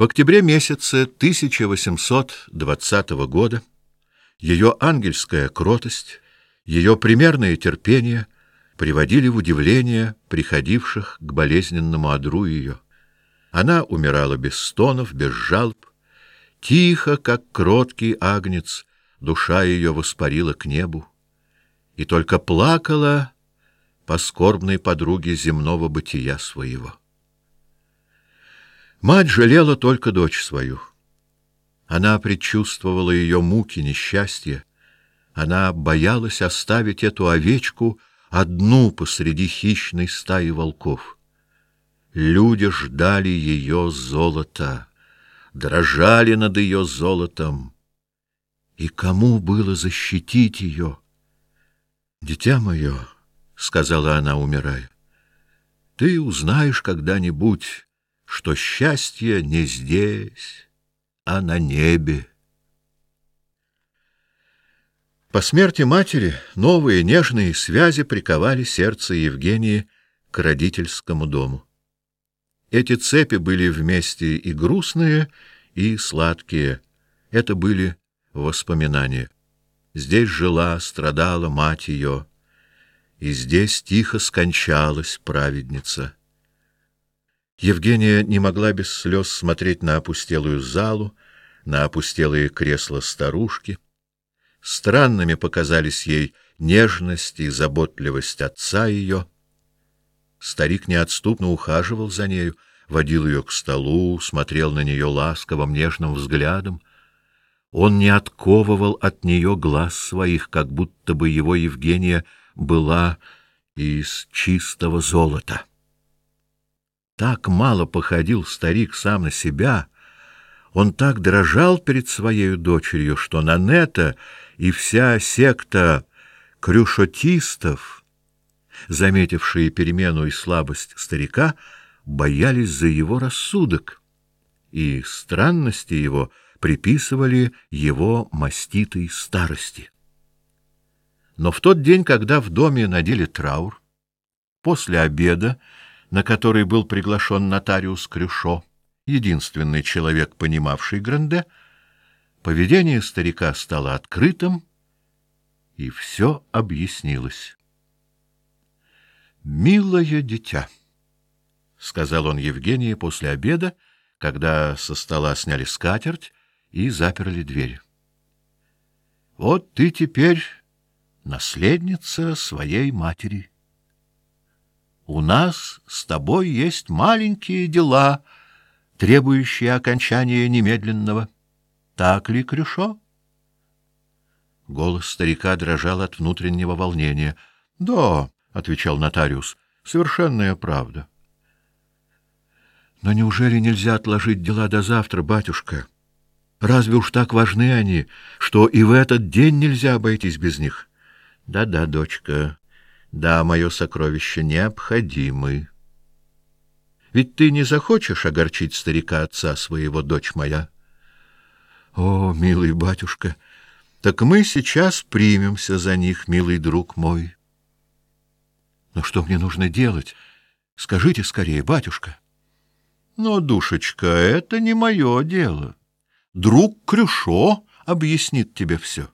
В октябре месяце 1820 года ее ангельская кротость, ее примерное терпение приводили в удивление приходивших к болезненному одру ее. Она умирала без стонов, без жалоб, тихо, как кроткий агнец, душа ее воспарила к небу, и только плакала по скорбной подруге земного бытия своего. Мать жалела только дочь свою. Она предчувствовала ее муки, несчастья. Она боялась оставить эту овечку одну посреди хищной стаи волков. Люди ждали ее золота, дрожали над ее золотом. И кому было защитить ее? Дитя мое, сказала она, умирая, ты узнаешь когда-нибудь, что счастье не здесь, а на небе. По смерти матери новые нежные связи приковали сердце Евгении к родительскому дому. Эти цепи были вместе и грустные, и сладкие. Это были воспоминания. Здесь жила, страдала мать ее, и здесь тихо скончалась праведница. Евгения не могла без слез смотреть на опустелую залу, на опустелые кресла старушки. Странными показались ей нежность и заботливость отца ее. Старик неотступно ухаживал за нею, водил ее к столу, смотрел на нее ласковым, нежным взглядом. Он не отковывал от нее глаз своих, как будто бы его Евгения была из чистого золота. Так мало походил старик сам на себя, он так дрожал перед своей дочерью, что Нанета и вся секта крюшотистов, заметившие перемену и слабость старика, боялись за его рассудок, и странности его приписывали его маститой старости. Но в тот день, когда в доме надели траур, после обеда на который был приглашен нотариус Крюшо, единственный человек, понимавший Гранде, поведение старика стало открытым, и все объяснилось. Милое дитя, сказал он Евгении после обеда, когда со стола сняли скатерть и заперли дверь. Вот ты теперь наследница своей матери. У нас с тобой есть маленькие дела, требующие окончания немедленного. Так ли, Крюшо? Голос старика дрожал от внутреннего волнения. "Да", отвечал нотариус. "Совершенная правда". Но неужели нельзя отложить дела до завтра, батюшка? Разве уж так важны они, что и в этот день нельзя обойтись без них? Да-да, дочка, да, мое сокровище необходимы. Ведь ты не захочешь огорчить старика отца своего, дочь моя. О, милый батюшка, так мы сейчас примемся за них, милый друг мой. Но что мне нужно делать? Скажите скорее, батюшка. Но, душечка, это не мое дело. Друг Крюшо объяснит тебе все.